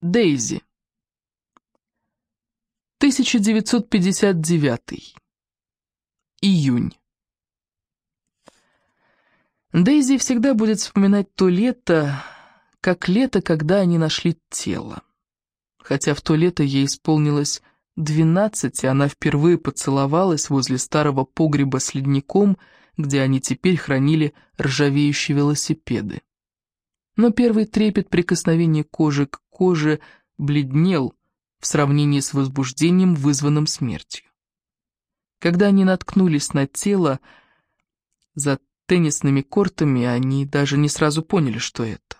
Дейзи. 1959. Июнь. Дейзи всегда будет вспоминать то лето, как лето, когда они нашли тело. Хотя в то лето ей исполнилось двенадцать, и она впервые поцеловалась возле старого погреба с ледником, где они теперь хранили ржавеющие велосипеды. Но первый трепет прикосновения кожи к коже бледнел в сравнении с возбуждением, вызванным смертью. Когда они наткнулись на тело, за теннисными кортами они даже не сразу поняли, что это.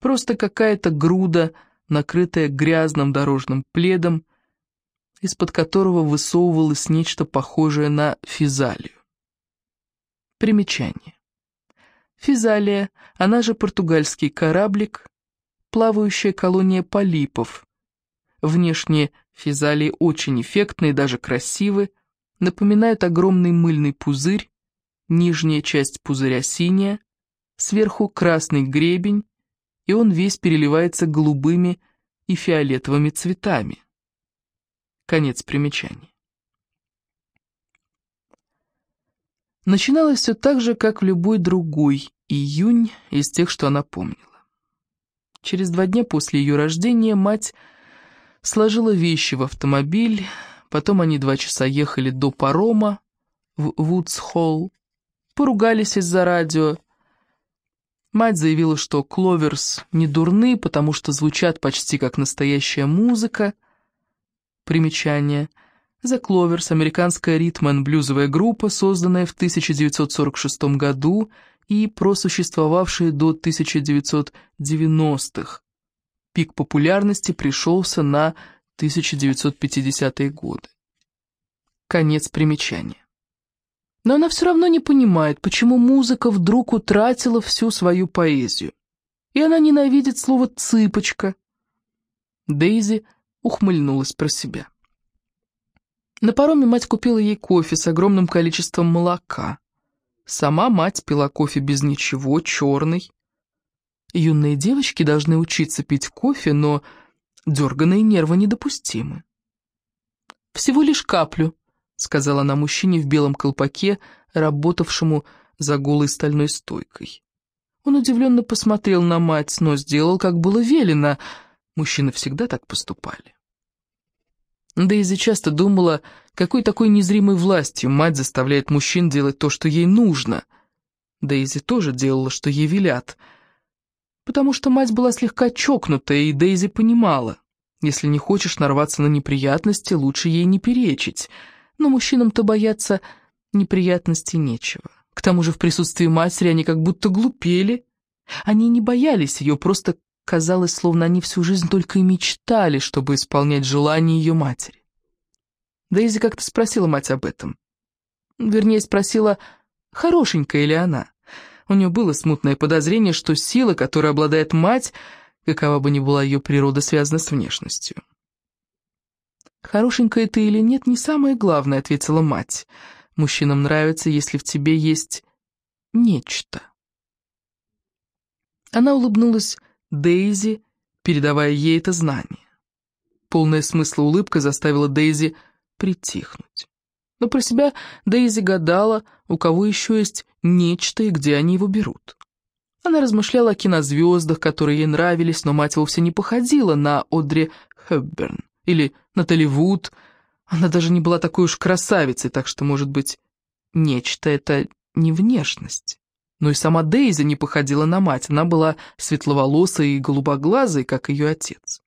Просто какая-то груда, накрытая грязным дорожным пледом, из-под которого высовывалось нечто похожее на физалию. Примечание. Физалия, она же португальский кораблик, плавающая колония полипов. Внешне физалии очень эффектные, даже красивы, напоминают огромный мыльный пузырь, нижняя часть пузыря синяя, сверху красный гребень, и он весь переливается голубыми и фиолетовыми цветами. Конец примечания. Начиналось все так же, как в любой другой июнь из тех, что она помнила. Через два дня после ее рождения мать сложила вещи в автомобиль, потом они два часа ехали до парома в Вудс-Холл, поругались из-за радио. Мать заявила, что Кловерс не дурны, потому что звучат почти как настоящая музыка. Примечание – The Clovers, американская ритм-н-блюзовая группа, созданная в 1946 году и просуществовавшая до 1990-х. Пик популярности пришелся на 1950-е годы. Конец примечания. Но она все равно не понимает, почему музыка вдруг утратила всю свою поэзию. И она ненавидит слово «цыпочка». Дейзи ухмыльнулась про себя. На пароме мать купила ей кофе с огромным количеством молока. Сама мать пила кофе без ничего, черный. Юные девочки должны учиться пить кофе, но дерганые нервы недопустимы. «Всего лишь каплю», — сказала она мужчине в белом колпаке, работавшему за голой стальной стойкой. Он удивленно посмотрел на мать, но сделал, как было велено. Мужчины всегда так поступали. Дейзи часто думала, какой такой незримой властью мать заставляет мужчин делать то, что ей нужно. Дейзи тоже делала, что ей велят. Потому что мать была слегка чокнутая, и Дейзи понимала, если не хочешь нарваться на неприятности, лучше ей не перечить. Но мужчинам-то бояться неприятностей нечего. К тому же в присутствии матери они как будто глупели. Они не боялись ее, просто Казалось, словно они всю жизнь только и мечтали, чтобы исполнять желания ее матери. Дейзи как-то спросила мать об этом. Вернее, спросила, хорошенькая ли она. У нее было смутное подозрение, что сила, которой обладает мать, какова бы ни была ее природа, связана с внешностью. «Хорошенькая ты или нет, не самое главное», — ответила мать. «Мужчинам нравится, если в тебе есть нечто». Она улыбнулась Дейзи, передавая ей это знание. Полная смысла улыбка заставила Дейзи притихнуть. Но про себя Дейзи гадала, у кого еще есть нечто и где они его берут. Она размышляла о кинозвездах, которые ей нравились, но мать вовсе не походила на Одри Хепберн или Натали Вуд. Она даже не была такой уж красавицей, так что, может быть, нечто — это не внешность. Но и сама Дейзи не походила на мать, она была светловолосой и голубоглазой, как ее отец.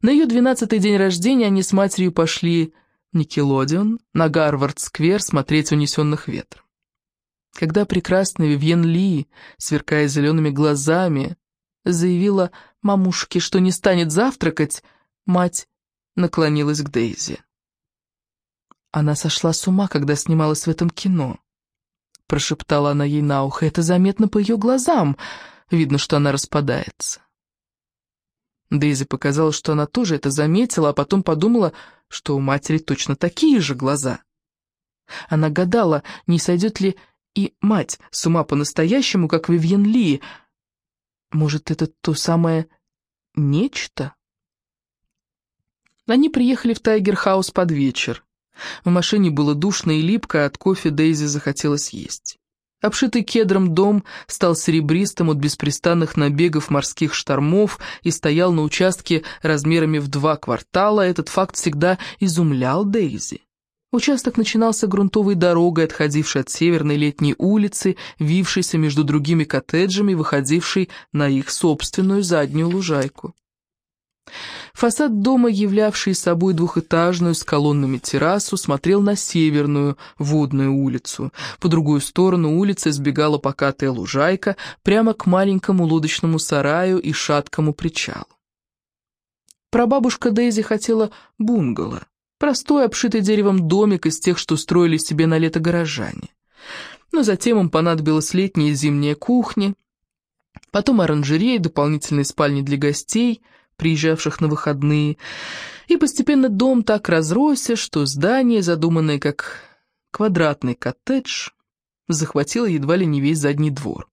На ее двенадцатый день рождения они с матерью пошли в Никелодион на Гарвард-сквер смотреть «Унесенных ветром». Когда прекрасная Вивьен Ли, сверкая зелеными глазами, заявила мамушке, что не станет завтракать, мать наклонилась к Дейзи. Она сошла с ума, когда снималась в этом кино прошептала она ей на ухо. «Это заметно по ее глазам. Видно, что она распадается». Дейзи показалось, что она тоже это заметила, а потом подумала, что у матери точно такие же глаза. Она гадала, не сойдет ли и мать с ума по-настоящему, как Вивьен Ли. Может, это то самое нечто. Они приехали в Тайгер-хаус под вечер. В машине было душно и липко, от кофе Дейзи захотелось есть. Обшитый кедром дом стал серебристым от беспрестанных набегов морских штормов и стоял на участке размерами в два квартала. Этот факт всегда изумлял Дейзи. Участок начинался грунтовой дорогой, отходившей от северной летней улицы, вившейся между другими коттеджами, выходившей на их собственную заднюю лужайку. Фасад дома, являвший собой двухэтажную с колоннами террасу, смотрел на северную водную улицу. По другую сторону улицы сбегала покатая лужайка прямо к маленькому лодочному сараю и шаткому причалу. Прабабушка Дейзи хотела бунгало, простой обшитый деревом домик из тех, что строили себе на лето горожане. Но затем им понадобилась летняя и зимняя кухня, потом оранжерея, дополнительные спальни для гостей — приезжавших на выходные, и постепенно дом так разросся, что здание, задуманное как квадратный коттедж, захватило едва ли не весь задний двор.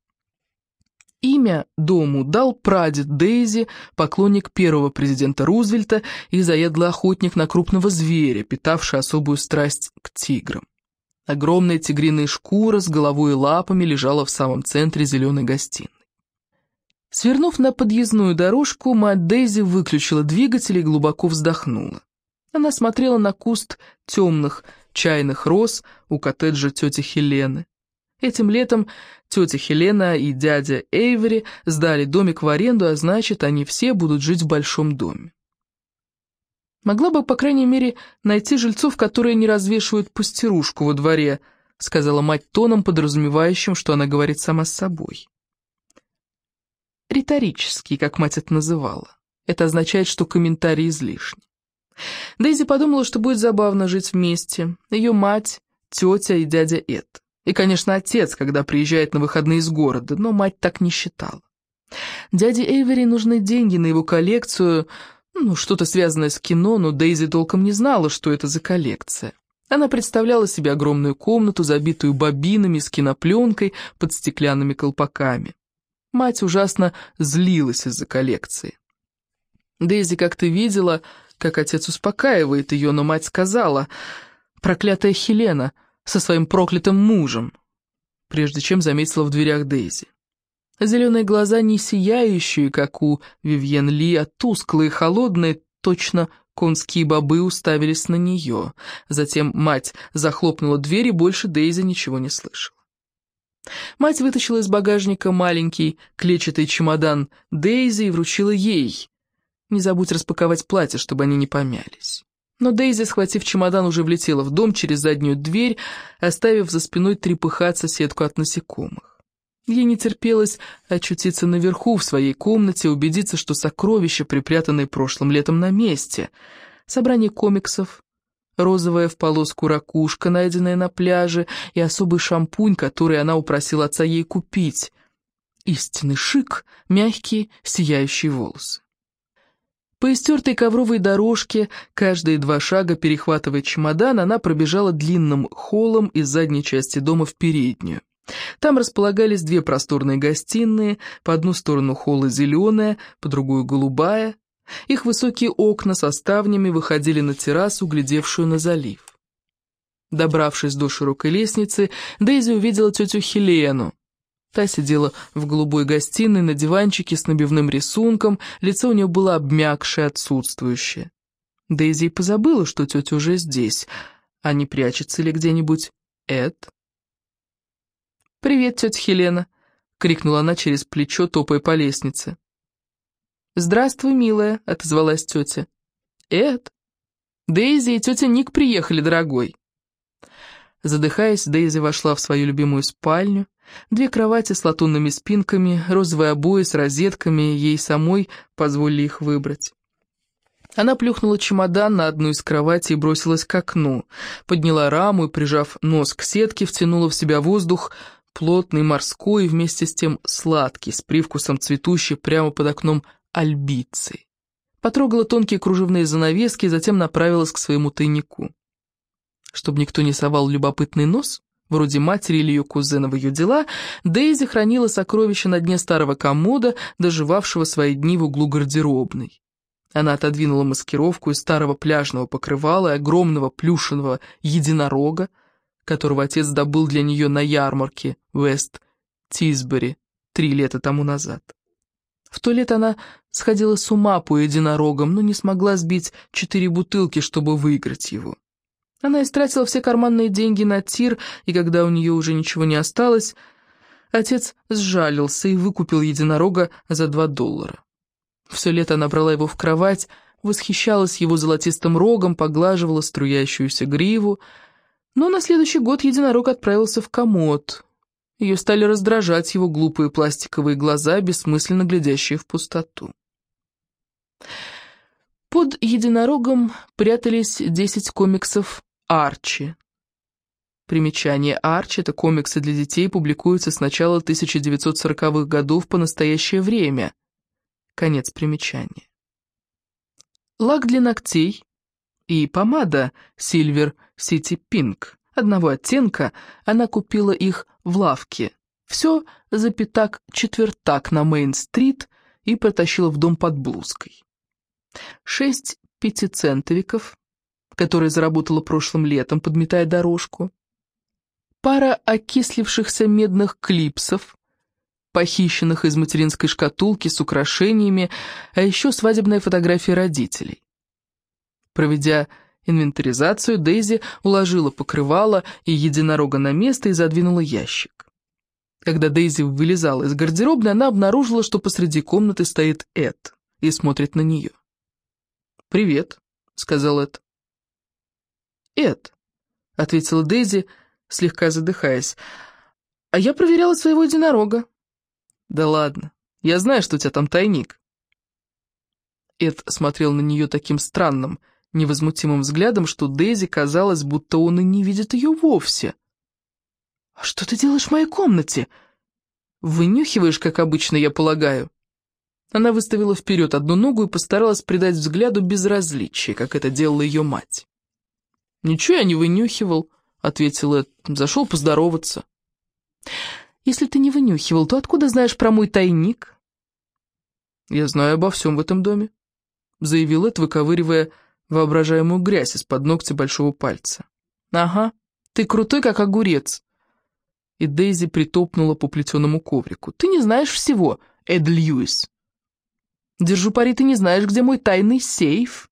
Имя дому дал прадед Дейзи, поклонник первого президента Рузвельта и заядлый охотник на крупного зверя, питавший особую страсть к тиграм. Огромная тигриная шкура с головой и лапами лежала в самом центре зеленой гостиной. Свернув на подъездную дорожку, мать Дейзи выключила двигатель и глубоко вздохнула. Она смотрела на куст темных чайных роз у коттеджа тети Хелены. Этим летом тетя Хелена и дядя Эйвери сдали домик в аренду, а значит, они все будут жить в большом доме. «Могла бы, по крайней мере, найти жильцов, которые не развешивают пастерушку во дворе», сказала мать тоном, подразумевающим, что она говорит сама с собой риторический, как мать это называла. Это означает, что комментарий излишни. Дейзи подумала, что будет забавно жить вместе. Ее мать, тетя и дядя Эд. И, конечно, отец, когда приезжает на выходные из города, но мать так не считала. Дяде Эйвери нужны деньги на его коллекцию, ну, что-то связанное с кино, но Дейзи толком не знала, что это за коллекция. Она представляла себе огромную комнату, забитую бобинами с кинопленкой под стеклянными колпаками. Мать ужасно злилась из-за коллекции. Дейзи как-то видела, как отец успокаивает ее, но мать сказала, «Проклятая Хелена со своим проклятым мужем», прежде чем заметила в дверях Дейзи. Зеленые глаза не сияющие, как у Вивьен Ли, а тусклые, холодные, точно конские бобы уставились на нее. Затем мать захлопнула дверь, и больше Дейзи ничего не слышала. Мать вытащила из багажника маленький клетчатый чемодан Дейзи и вручила ей. Не забудь распаковать платье, чтобы они не помялись. Но Дейзи, схватив чемодан, уже влетела в дом через заднюю дверь, оставив за спиной трепыхаться сетку от насекомых. Ей не терпелось очутиться наверху в своей комнате, убедиться, что сокровища, припрятанные прошлым летом на месте. Собрание комиксов, розовая в полоску ракушка, найденная на пляже, и особый шампунь, который она упросила отца ей купить. Истинный шик, мягкие, сияющие волосы. По истертой ковровой дорожке, каждые два шага перехватывая чемодан, она пробежала длинным холлом из задней части дома в переднюю. Там располагались две просторные гостиные, по одну сторону холла зеленая, по другую голубая, их высокие окна со ставнями выходили на террасу, глядевшую на залив. Добравшись до широкой лестницы, Дейзи увидела тетю Хелену. Та сидела в голубой гостиной на диванчике с набивным рисунком, лицо у нее было обмякшее, отсутствующее. Дейзи и позабыла, что тетя уже здесь, а не прячется ли где-нибудь Эд? «Привет, тетя Хелена!» — крикнула она через плечо, топая по лестнице. «Здравствуй, милая», — отозвалась тетя. «Эд, Дейзи и тетя Ник приехали, дорогой». Задыхаясь, Дейзи вошла в свою любимую спальню. Две кровати с латунными спинками, розовые обои с розетками, ей самой позволили их выбрать. Она плюхнула чемодан на одну из кроватей и бросилась к окну, подняла раму и, прижав нос к сетке, втянула в себя воздух, плотный, морской и вместе с тем сладкий, с привкусом цветущий прямо под окном альбицы. Потрогала тонкие кружевные занавески затем направилась к своему тайнику. Чтобы никто не совал любопытный нос, вроде матери или ее кузена в ее дела, Дейзи хранила сокровища на дне старого комода, доживавшего свои дни в углу гардеробной. Она отодвинула маскировку из старого пляжного покрывала и огромного плюшевого единорога, которого отец добыл для нее на ярмарке Вест Тисбери три лета тому назад. В то лето она сходила с ума по единорогам, но не смогла сбить четыре бутылки, чтобы выиграть его. Она истратила все карманные деньги на тир, и когда у нее уже ничего не осталось, отец сжалился и выкупил единорога за два доллара. Все лето она брала его в кровать, восхищалась его золотистым рогом, поглаживала струящуюся гриву, но на следующий год единорог отправился в комод. Ее стали раздражать его глупые пластиковые глаза, бессмысленно глядящие в пустоту. Под единорогом прятались десять комиксов Арчи. Примечание Арчи – это комиксы для детей, публикуются с начала 1940-х годов по настоящее время. Конец примечания. Лак для ногтей и помада Silver City Pink одного оттенка, она купила их в лавке. Все за пятак-четвертак на Мейн-стрит и протащила в дом под блузкой. Шесть пятицентовиков, которые заработала прошлым летом, подметая дорожку. Пара окислившихся медных клипсов, похищенных из материнской шкатулки с украшениями, а еще свадебная фотография родителей. Проведя инвентаризацию, Дейзи уложила покрывало и единорога на место и задвинула ящик. Когда Дейзи вылезала из гардеробной, она обнаружила, что посреди комнаты стоит Эд и смотрит на нее. «Привет», — сказал Эд. «Эд», — ответила Дейзи, слегка задыхаясь, — «а я проверяла своего единорога». «Да ладно, я знаю, что у тебя там тайник». Эд смотрел на нее таким странным, невозмутимым взглядом, что Дейзи казалось, будто он и не видит ее вовсе. «А что ты делаешь в моей комнате?» «Вынюхиваешь, как обычно, я полагаю». Она выставила вперед одну ногу и постаралась придать взгляду безразличие, как это делала ее мать. «Ничего я не вынюхивал», — ответил Эд. «Зашел поздороваться». «Если ты не вынюхивал, то откуда знаешь про мой тайник?» «Я знаю обо всем в этом доме», — заявил Эд, выковыривая воображаемую грязь из-под ногтя большого пальца. «Ага, ты крутой, как огурец». И Дейзи притопнула по плетеному коврику. «Ты не знаешь всего, Эд Льюис». «Держу пари, ты не знаешь, где мой тайный сейф».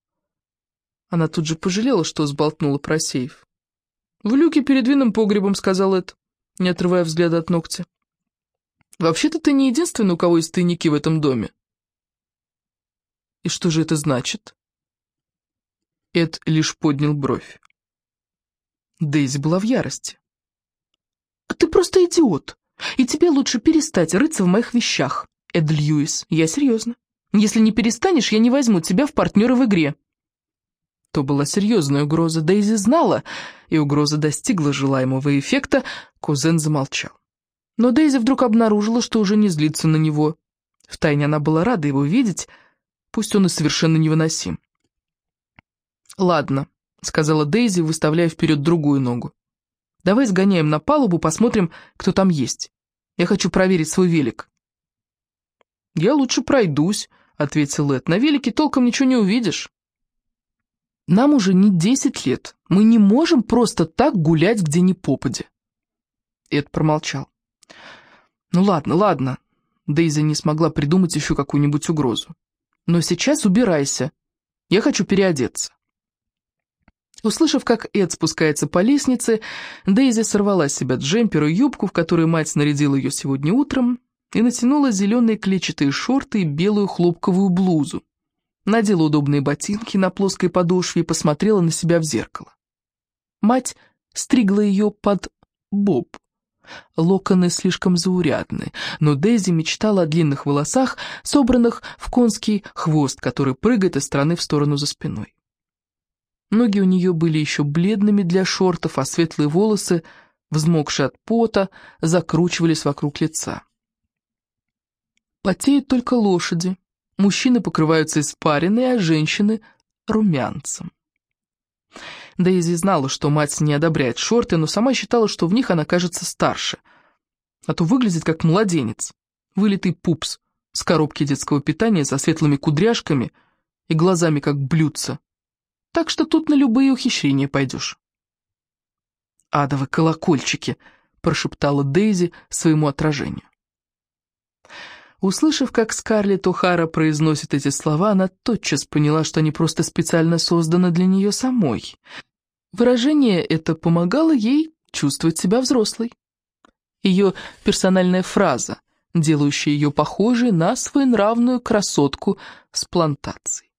Она тут же пожалела, что сболтнула про сейф. «В люке перед винным погребом», — сказал Эд, не отрывая взгляда от ногтя. «Вообще-то ты не единственный, у кого есть тайники в этом доме». «И что же это значит?» Эд лишь поднял бровь. Дейзи была в ярости. «Ты просто идиот, и тебе лучше перестать рыться в моих вещах, Эд Льюис, я серьезно. Если не перестанешь, я не возьму тебя в партнеры в игре». То была серьезная угроза, Дейзи знала, и угроза достигла желаемого эффекта, кузен замолчал. Но Дейзи вдруг обнаружила, что уже не злится на него. Втайне она была рада его видеть, пусть он и совершенно невыносим. «Ладно», — сказала Дейзи, выставляя вперед другую ногу. «Давай сгоняем на палубу, посмотрим, кто там есть. Я хочу проверить свой велик». «Я лучше пройдусь», — ответил Эд. «На велике толком ничего не увидишь». «Нам уже не десять лет. Мы не можем просто так гулять где ни попадя». Эд промолчал. «Ну ладно, ладно». Дейзи не смогла придумать еще какую-нибудь угрозу. «Но сейчас убирайся. Я хочу переодеться». Услышав, как Эд спускается по лестнице, Дейзи сорвала с себя джемпер и юбку, в которую мать снарядила ее сегодня утром, и натянула зеленые клетчатые шорты и белую хлопковую блузу. Надела удобные ботинки на плоской подошве и посмотрела на себя в зеркало. Мать стригла ее под боб. Локоны слишком заурядны, но Дейзи мечтала о длинных волосах, собранных в конский хвост, который прыгает из стороны в сторону за спиной. Ноги у нее были еще бледными для шортов, а светлые волосы, взмокшие от пота, закручивались вокруг лица. Потеют только лошади. Мужчины покрываются испариной, а женщины — румянцем. Дейзи знала, что мать не одобряет шорты, но сама считала, что в них она кажется старше. А то выглядит как младенец, вылитый пупс с коробки детского питания со светлыми кудряшками и глазами как блюдца. Так что тут на любые ухищрения пойдешь. «Адовы колокольчики!» — прошептала Дейзи своему отражению. Услышав, как Скарлетт О'Хара произносит эти слова, она тотчас поняла, что они просто специально созданы для нее самой. Выражение это помогало ей чувствовать себя взрослой. Ее персональная фраза, делающая ее похожей на своенравную красотку с плантацией.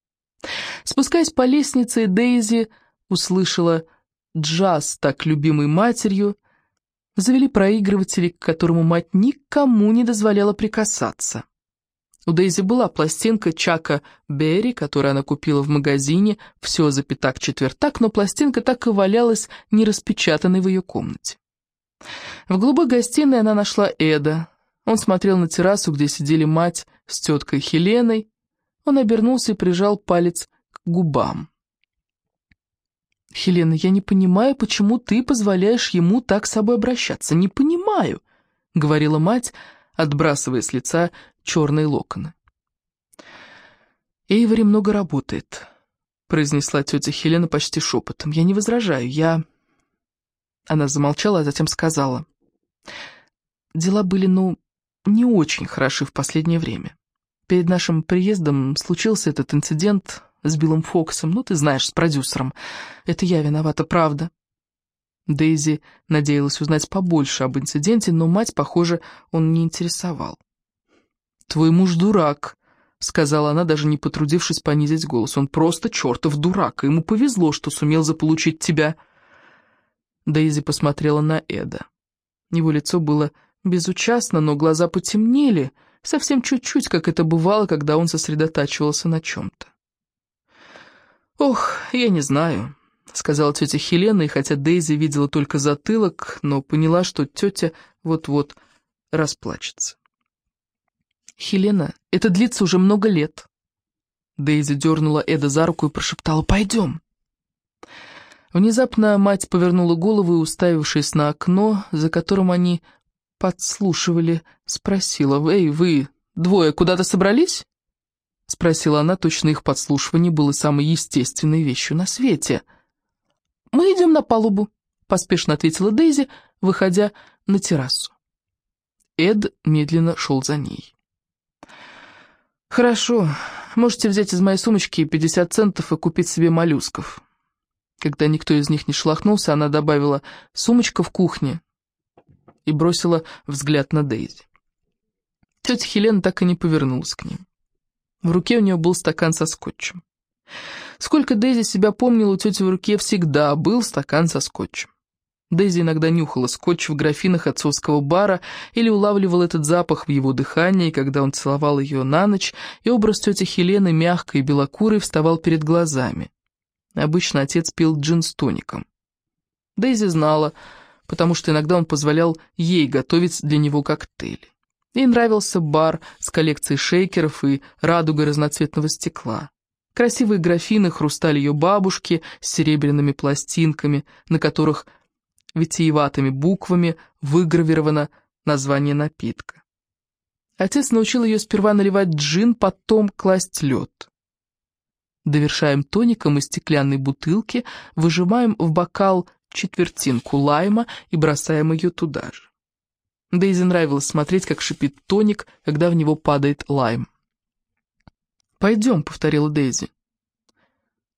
Спускаясь по лестнице, Дейзи услышала джаз, так любимый матерью, завели проигрыватели, к которому мать никому не дозволяла прикасаться. У Дейзи была пластинка Чака Берри, которую она купила в магазине, все за пятак-четвертак, но пластинка так и валялась нераспечатанной в ее комнате. В голубой гостиной она нашла Эда. Он смотрел на террасу, где сидели мать с теткой Хеленой. Он обернулся и прижал палец к губам. «Хелена, я не понимаю, почему ты позволяешь ему так с собой обращаться. Не понимаю», — говорила мать, отбрасывая с лица черные локоны. «Эйвори много работает», — произнесла тетя Хелена почти шепотом. «Я не возражаю, я...» Она замолчала, а затем сказала. «Дела были, ну, не очень хороши в последнее время. Перед нашим приездом случился этот инцидент, с Биллом Фоксом, ну, ты знаешь, с продюсером. Это я виновата, правда». Дейзи надеялась узнать побольше об инциденте, но мать, похоже, он не интересовал. «Твой муж дурак», — сказала она, даже не потрудившись понизить голос. «Он просто чертов дурак, ему повезло, что сумел заполучить тебя». Дейзи посмотрела на Эда. Его лицо было безучастно, но глаза потемнели, совсем чуть-чуть, как это бывало, когда он сосредотачивался на чем-то. «Ох, я не знаю», — сказала тетя Хелена, и хотя Дейзи видела только затылок, но поняла, что тетя вот-вот расплачется. «Хелена, это длится уже много лет». Дейзи дернула Эда за руку и прошептала «Пойдем». Внезапно мать повернула голову и, уставившись на окно, за которым они подслушивали, спросила «Эй, вы двое куда-то собрались?» — спросила она, точно их подслушивание было самой естественной вещью на свете. «Мы идем на палубу», — поспешно ответила Дейзи, выходя на террасу. Эд медленно шел за ней. «Хорошо, можете взять из моей сумочки 50 центов и купить себе моллюсков». Когда никто из них не шлахнулся, она добавила «сумочка в кухне» и бросила взгляд на Дейзи. Тетя Хелена так и не повернулась к ним. В руке у нее был стакан со скотчем. Сколько Дейзи себя помнила, у тети в руке всегда был стакан со скотчем. Дейзи иногда нюхала скотч в графинах отцовского бара или улавливала этот запах в его дыхании, когда он целовал ее на ночь, и образ тети Хелены, мягкой и белокурой, вставал перед глазами. Обычно отец пил джин с тоником. Дейзи знала, потому что иногда он позволял ей готовить для него коктейли. Ей нравился бар с коллекцией шейкеров и радугой разноцветного стекла. Красивые графины хрустали ее бабушки с серебряными пластинками, на которых витиеватыми буквами выгравировано название напитка. Отец научил ее сперва наливать джин, потом класть лед. Довершаем тоником из стеклянной бутылки, выжимаем в бокал четвертинку лайма и бросаем ее туда же. Дейзи нравилось смотреть, как шипит тоник, когда в него падает лайм. «Пойдем», — повторила Дейзи.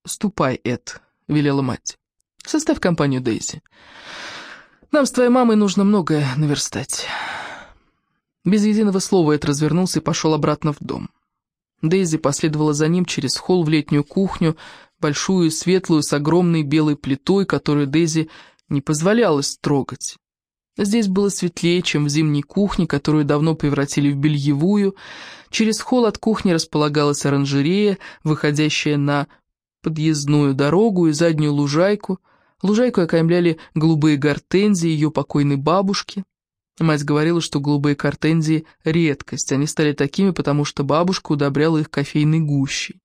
«Ступай, Эд», — велела мать. «Составь компанию, Дейзи. Нам с твоей мамой нужно многое наверстать». Без единого слова Эд развернулся и пошел обратно в дом. Дейзи последовала за ним через холл в летнюю кухню, большую светлую, с огромной белой плитой, которую Дейзи не позволялось трогать. Здесь было светлее, чем в зимней кухне, которую давно превратили в бельевую. Через холл от кухни располагалась оранжерея, выходящая на подъездную дорогу и заднюю лужайку. Лужайку окаймляли голубые гортензии ее покойной бабушки. Мать говорила, что голубые гортензии — редкость. Они стали такими, потому что бабушка удобряла их кофейной гущей.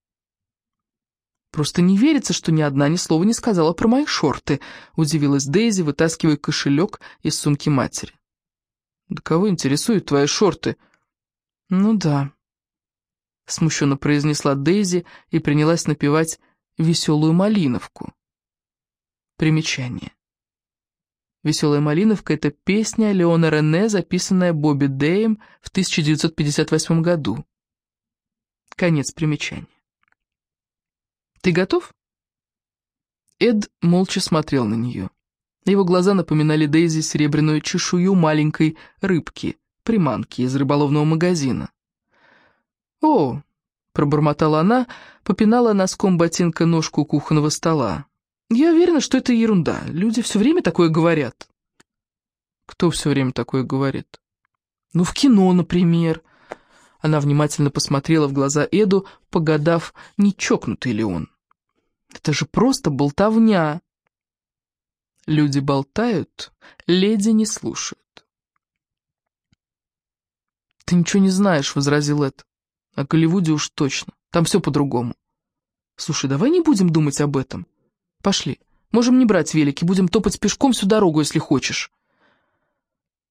Просто не верится, что ни одна ни слова не сказала про мои шорты», — удивилась Дейзи, вытаскивая кошелек из сумки матери. «Да кого интересуют твои шорты?» «Ну да», — смущенно произнесла Дейзи и принялась напевать «Веселую малиновку». Примечание. «Веселая малиновка» — это песня Леона Рене, записанная Бобби Дэем в 1958 году. Конец примечания. «Ты готов?» Эд молча смотрел на нее. Его глаза напоминали Дейзи серебряную чешую маленькой рыбки, приманки из рыболовного магазина. «О!» — пробормотала она, попинала носком ботинка ножку кухонного стола. «Я уверена, что это ерунда. Люди все время такое говорят». «Кто все время такое говорит?» «Ну, в кино, например». Она внимательно посмотрела в глаза Эду, погадав, не чокнутый ли он. Это же просто болтовня. Люди болтают, леди не слушают. «Ты ничего не знаешь», — возразил Эд. «О Голливуде уж точно. Там все по-другому». «Слушай, давай не будем думать об этом. Пошли. Можем не брать велики, будем топать пешком всю дорогу, если хочешь».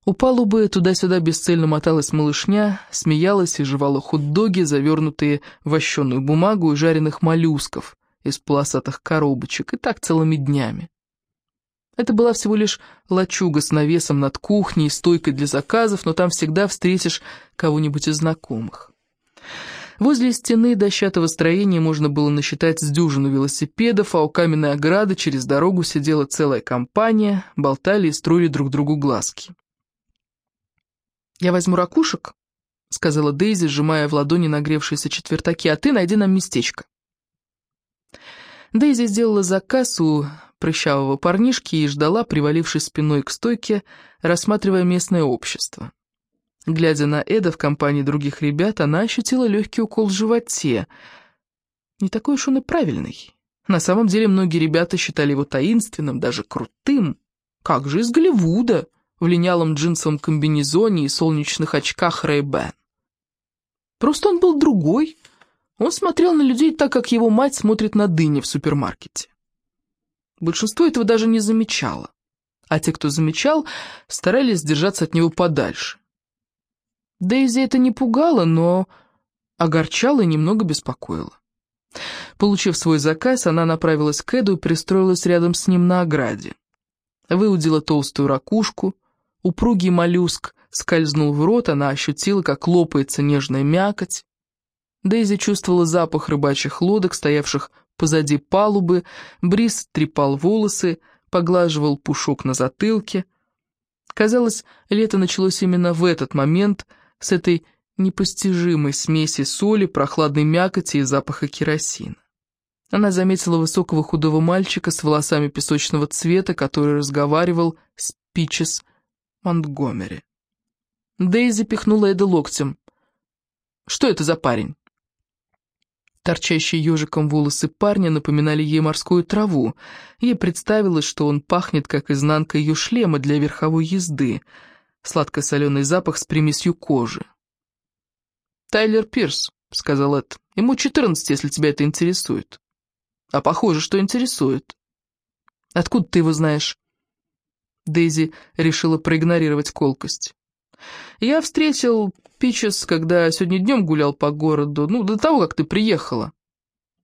У палубы туда-сюда бесцельно моталась малышня, смеялась и жевала хот-доги, завернутые в вощеную бумагу и жареных моллюсков, из полосатых коробочек, и так целыми днями. Это была всего лишь лачуга с навесом над кухней, стойкой для заказов, но там всегда встретишь кого-нибудь из знакомых. Возле стены дощатого строения можно было насчитать с дюжину велосипедов, а у каменной ограды через дорогу сидела целая компания, болтали и строили друг другу глазки. «Я возьму ракушек», — сказала Дейзи, сжимая в ладони нагревшиеся четвертаки, «а ты найди нам местечко». Дейзи сделала заказ у прыщавого парнишки и ждала, привалившись спиной к стойке, рассматривая местное общество. Глядя на Эда в компании других ребят, она ощутила легкий укол в животе. Не такой уж он и правильный. На самом деле многие ребята считали его таинственным, даже крутым. Как же из Голливуда, в линялом джинсовом комбинезоне и солнечных очках Ray-Ban. Просто он был другой, он смотрел на людей так, как его мать смотрит на дыни в супермаркете. Большинство этого даже не замечало, а те, кто замечал, старались держаться от него подальше. Дейзи это не пугало, но огорчало и немного беспокоило. Получив свой заказ, она направилась к Эду и пристроилась рядом с ним на ограде. Выудила толстую ракушку, упругий моллюск скользнул в рот, она ощутила, как лопается нежная мякоть. Дейзи чувствовала запах рыбачьих лодок, стоявших позади палубы, Брис трепал волосы, поглаживал пушок на затылке. Казалось, лето началось именно в этот момент, с этой непостижимой смеси соли, прохладной мякоти и запаха керосина. Она заметила высокого худого мальчика с волосами песочного цвета, который разговаривал с Пичес Монтгомери. Дейзи пихнула Эда локтем. «Что это за парень?» Торчащие ежиком волосы парня напоминали ей морскую траву. Ей представилось, что он пахнет, как изнанка ее шлема для верховой езды. Сладко-соленый запах с примесью кожи. «Тайлер Пирс», — сказал Эд. «Ему четырнадцать, если тебя это интересует». «А похоже, что интересует». «Откуда ты его знаешь?» Дейзи решила проигнорировать колкость. «Я встретил Пичес, когда сегодня днем гулял по городу, ну, до того, как ты приехала».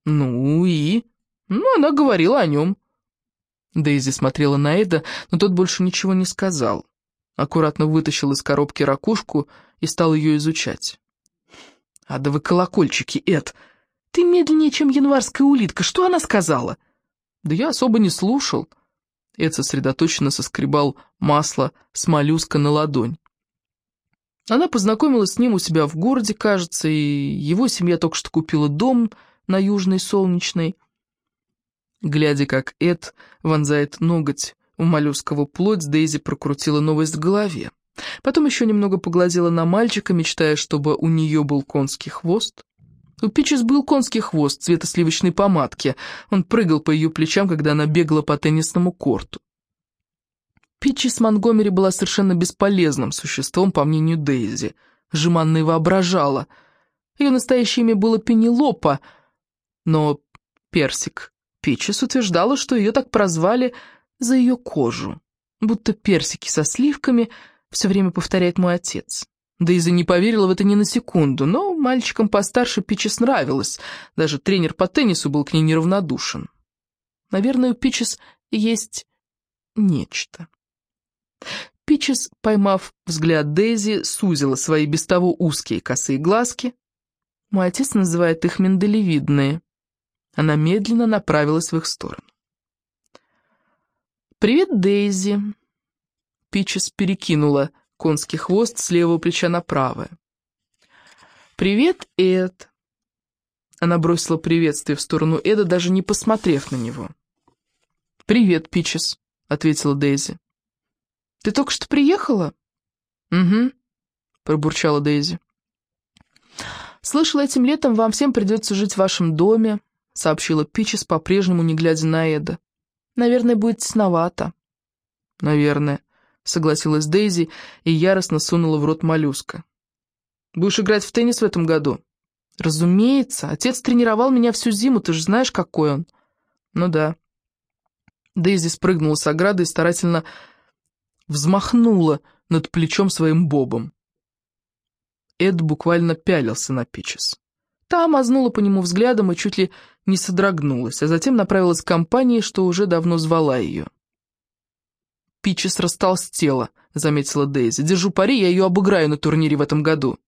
«Ну и?» «Ну, она говорила о нем». Дейзи смотрела на Эда, но тот больше ничего не сказал. Аккуратно вытащил из коробки ракушку и стал ее изучать. «Адовы колокольчики, Эд! Ты медленнее, чем январская улитка. Что она сказала?» «Да я особо не слушал». Эд сосредоточенно соскребал масло с моллюска на ладонь. Она познакомилась с ним у себя в городе, кажется, и его семья только что купила дом на Южной Солнечной. Глядя, как Эд вонзает ноготь в моллюскову плоть, Дейзи прокрутила новость в голове. Потом еще немного поглазела на мальчика, мечтая, чтобы у нее был конский хвост. У Пичес был конский хвост цвета сливочной помадки. Он прыгал по ее плечам, когда она бегала по теннисному корту. Питчис Монгомери была совершенно бесполезным существом, по мнению Дейзи. Жеманной воображала. Ее настоящее имя было Пенелопа, но Персик. Пичес утверждала, что ее так прозвали за ее кожу, будто персики со сливками все время повторяет мой отец. Дейзи не поверила в это ни на секунду, но мальчикам постарше Пичес нравилось, даже тренер по теннису был к ней неравнодушен. Наверное, у Пичес есть нечто. Пичес, поймав взгляд Дейзи, сузила свои без того узкие косые глазки. Мой отец называет их миндалевидные. Она медленно направилась в их сторону. «Привет, Дейзи!» Пичес перекинула конский хвост с левого плеча на правое. «Привет, Эд!» Она бросила приветствие в сторону Эда, даже не посмотрев на него. «Привет, Пичес», — ответила Дейзи. «Ты только что приехала?» «Угу», — пробурчала Дейзи. «Слышала, этим летом вам всем придется жить в вашем доме», — сообщила Пичес, по-прежнему не глядя на Эда. «Наверное, будет тесновато». «Наверное», — согласилась Дейзи и яростно сунула в рот моллюска. «Будешь играть в теннис в этом году?» «Разумеется. Отец тренировал меня всю зиму, ты же знаешь, какой он». «Ну да». Дейзи спрыгнула с ограды и старательно взмахнула над плечом своим бобом. Эд буквально пялился на Пичес. Та мазнула по нему взглядом и чуть ли не содрогнулась, а затем направилась к компании, что уже давно звала ее. «Пичес растолстела», — заметила Дейзи. «Держу пари, я ее обыграю на турнире в этом году».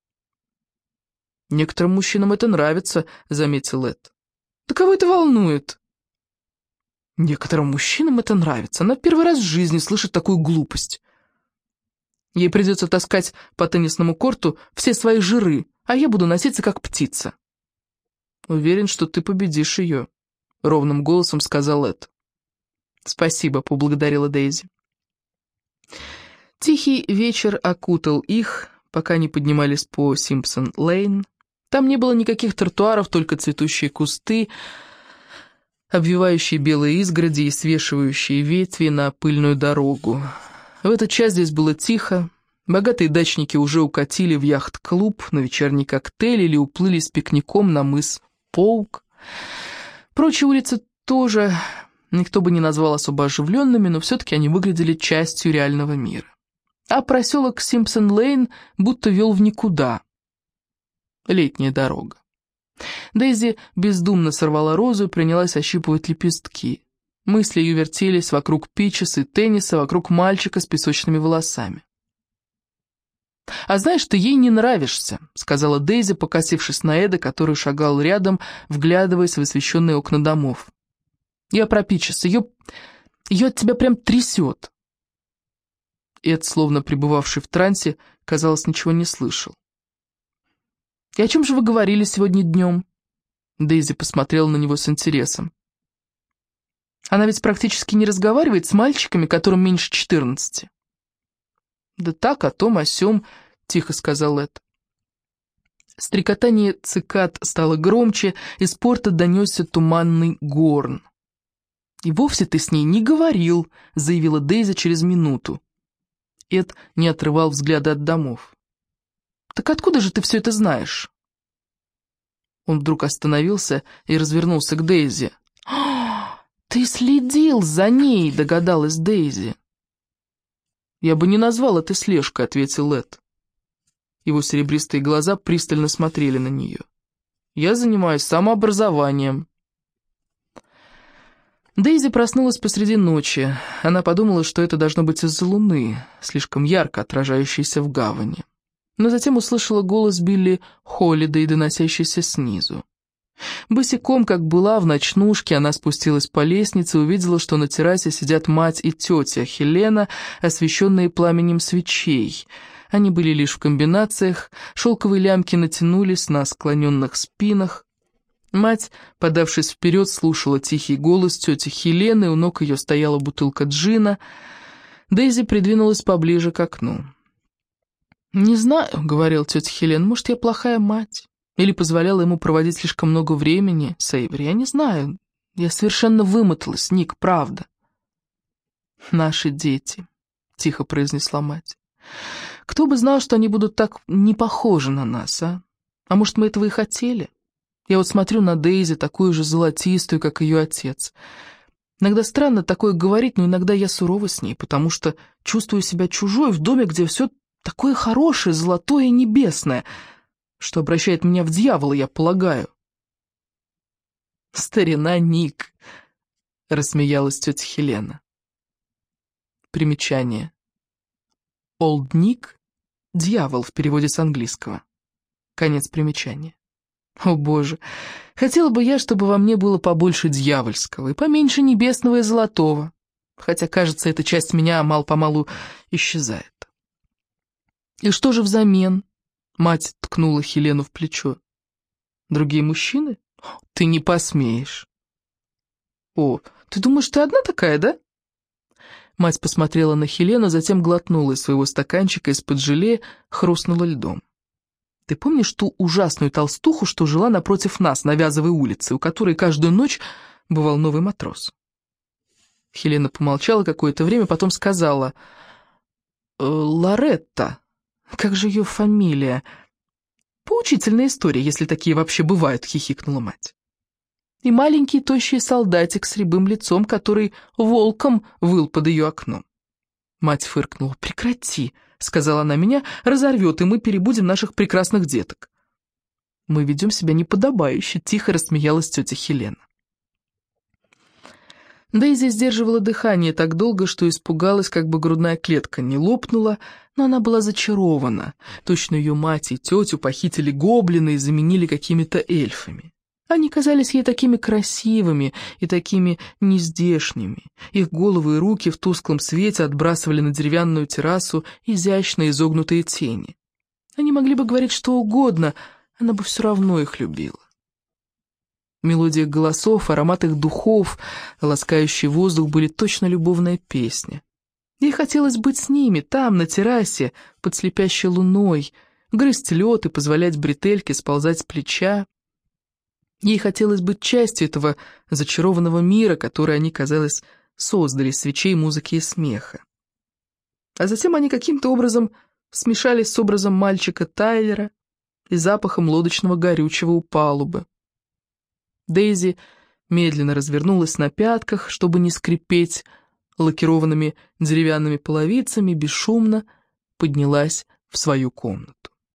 «Некоторым мужчинам это нравится», — заметил Эд. «Да кого это волнует?» «Некоторым мужчинам это нравится. Она первый раз в жизни слышит такую глупость. Ей придется таскать по теннисному корту все свои жиры, а я буду носиться как птица». «Уверен, что ты победишь ее», — ровным голосом сказал Эд. «Спасибо», — поблагодарила Дейзи. Тихий вечер окутал их, пока не поднимались по Симпсон-Лейн. Там не было никаких тротуаров, только цветущие кусты, обвивающие белые изгороди и свешивающие ветви на пыльную дорогу. В этот час здесь было тихо. Богатые дачники уже укатили в яхт-клуб на вечерний коктейль или уплыли с пикником на мыс Поук. Прочие улицы тоже никто бы не назвал особо оживленными, но все-таки они выглядели частью реального мира. А проселок Симпсон-Лейн будто вел в никуда. Летняя дорога. Дейзи бездумно сорвала розу и принялась ощипывать лепестки. Мысли ее вертелись вокруг Пичес и тенниса, вокруг мальчика с песочными волосами. «А знаешь, ты ей не нравишься», — сказала Дейзи, покосившись на Эда, который шагал рядом, вглядываясь в освещенные окна домов. «Я про Пичес. Ее... ее от тебя прям трясет». Эд, словно пребывавший в трансе, казалось, ничего не слышал. «И о чем же вы говорили сегодня днем?» Дейзи посмотрела на него с интересом. «Она ведь практически не разговаривает с мальчиками, которым меньше четырнадцати». «Да так, о том, о сём», — тихо сказал Эд. Стрекотание цикад стало громче, из порта донесся туманный горн. «И вовсе ты с ней не говорил», — заявила Дейзи через минуту. Эд не отрывал взгляда от домов. «Так откуда же ты все это знаешь?» Он вдруг остановился и развернулся к Дейзи. «А, «Ты следил за ней», — догадалась Дейзи. «Я бы не назвал это слежкой», — ответил Эд. Его серебристые глаза пристально смотрели на нее. «Я занимаюсь самообразованием». Дейзи проснулась посреди ночи. Она подумала, что это должно быть из-за луны, слишком ярко отражающейся в гавани. Но затем услышала голос Билли Холлидей, доносящийся снизу. Босиком, как была, в ночнушке, она спустилась по лестнице и увидела, что на террасе сидят мать и тетя Хелена, освещенные пламенем свечей. Они были лишь в комбинациях, шелковые лямки натянулись на склоненных спинах, Мать, подавшись вперед, слушала тихий голос тети Хелены, у ног ее стояла бутылка джина. Дейзи придвинулась поближе к окну. «Не знаю», — говорил тетя Хелен, — «может, я плохая мать? Или позволяла ему проводить слишком много времени с Эйври? Я не знаю. Я совершенно вымоталась, Ник, правда». «Наши дети», — тихо произнесла мать. «Кто бы знал, что они будут так не похожи на нас, а? А может, мы этого и хотели?» Я вот смотрю на Дейзи, такую же золотистую, как ее отец. Иногда странно такое говорить, но иногда я сурова с ней, потому что чувствую себя чужой в доме, где все такое хорошее, золотое небесное, что обращает меня в дьявола, я полагаю. «Старина Ник», — рассмеялась тетя Хелена. Примечание. «Олд Ник» — «дьявол» в переводе с английского. Конец примечания. О боже, хотела бы я, чтобы во мне было побольше дьявольского и поменьше небесного и золотого, хотя, кажется, эта часть меня мал-помалу исчезает. И что же взамен? Мать ткнула Хелену в плечо. Другие мужчины? Ты не посмеешь. О, ты думаешь, ты одна такая, да? Мать посмотрела на Хелену, затем глотнула из своего стаканчика из-под желе, хрустнула льдом. Ты помнишь ту ужасную толстуху, что жила напротив нас на Вязовой улице, у которой каждую ночь бывал новый матрос?» Хелена помолчала какое-то время, потом сказала, «Э, «Лоретта, как же ее фамилия?» «Поучительная история, если такие вообще бывают», — хихикнула мать. И маленький тощий солдатик с рябым лицом, который волком выл под ее окном. Мать фыркнула. «Прекрати!» — сказала она меня, — «разорвет, и мы перебудем наших прекрасных деток». «Мы ведем себя неподобающе», — тихо рассмеялась тетя Хелена. Дейзи сдерживала дыхание так долго, что испугалась, как бы грудная клетка не лопнула, но она была зачарована. Точно ее мать и тетю похитили гоблины и заменили какими-то эльфами. Они казались ей такими красивыми и такими нездешними. Их головы и руки в тусклом свете отбрасывали на деревянную террасу изящно изогнутые тени. Они могли бы говорить что угодно, она бы все равно их любила. Мелодия голосов, аромат их духов, ласкающий воздух были точно любовная песня. Ей хотелось быть с ними, там, на террасе, под слепящей луной, грызть лед и позволять бретельке сползать с плеча, Ей хотелось быть частью этого зачарованного мира, который они, казалось, создали свечей музыки и смеха. А затем они каким-то образом смешались с образом мальчика Тайлера и запахом лодочного горючего у палубы. Дейзи медленно развернулась на пятках, чтобы не скрипеть лакированными деревянными половицами, бесшумно поднялась в свою комнату.